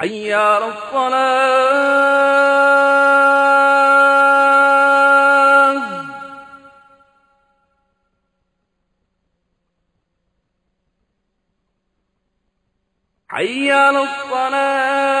على الصلاة على الصلاة